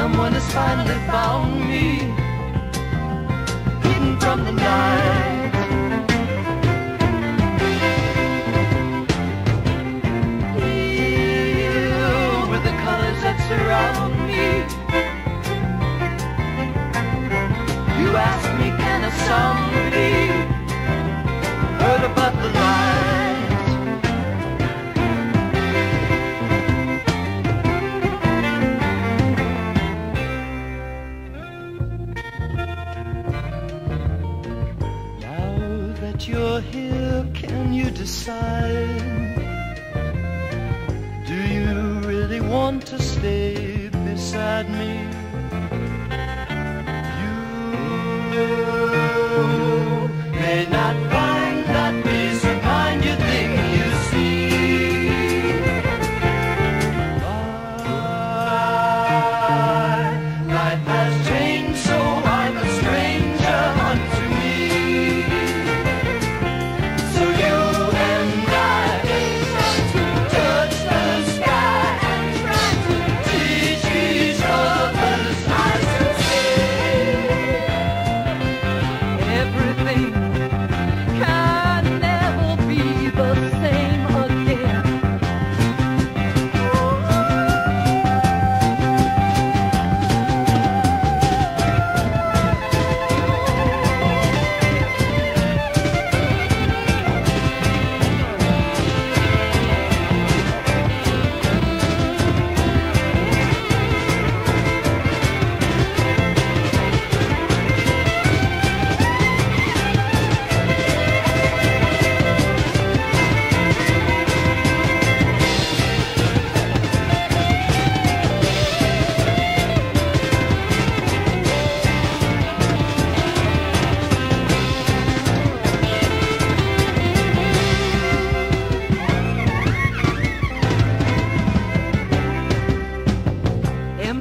Someone has finally found me, hidden from the night. that you're here, can you decide? Do you really want to stay beside me?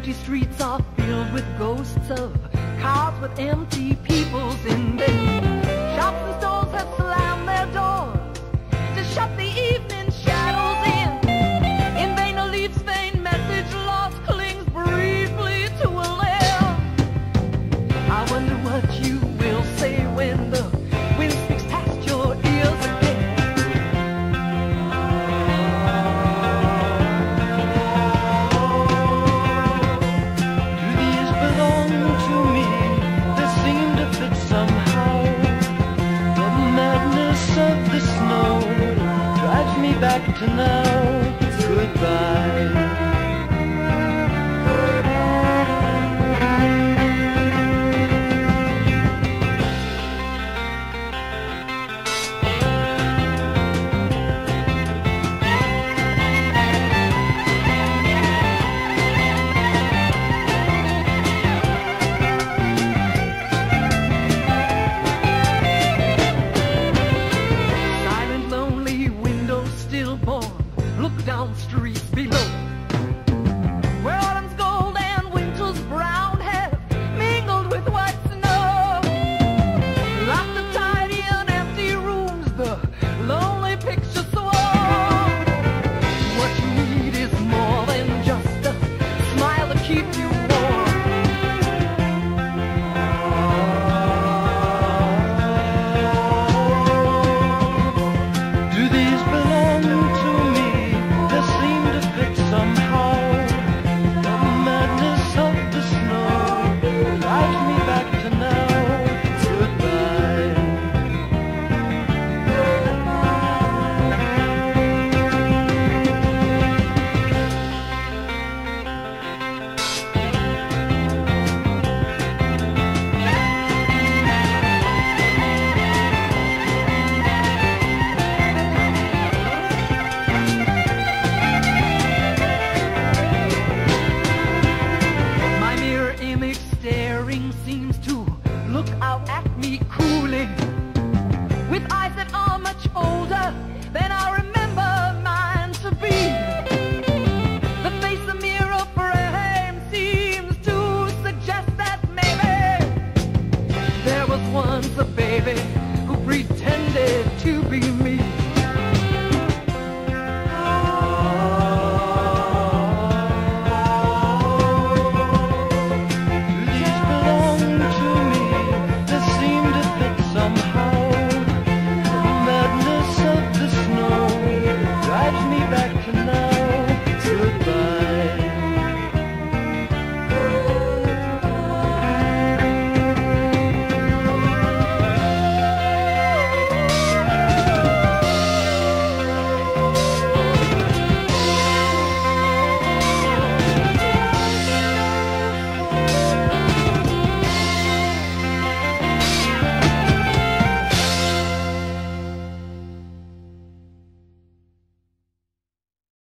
empty streets are filled with ghosts of cars with empty peoples in them. like to know goodbye. below.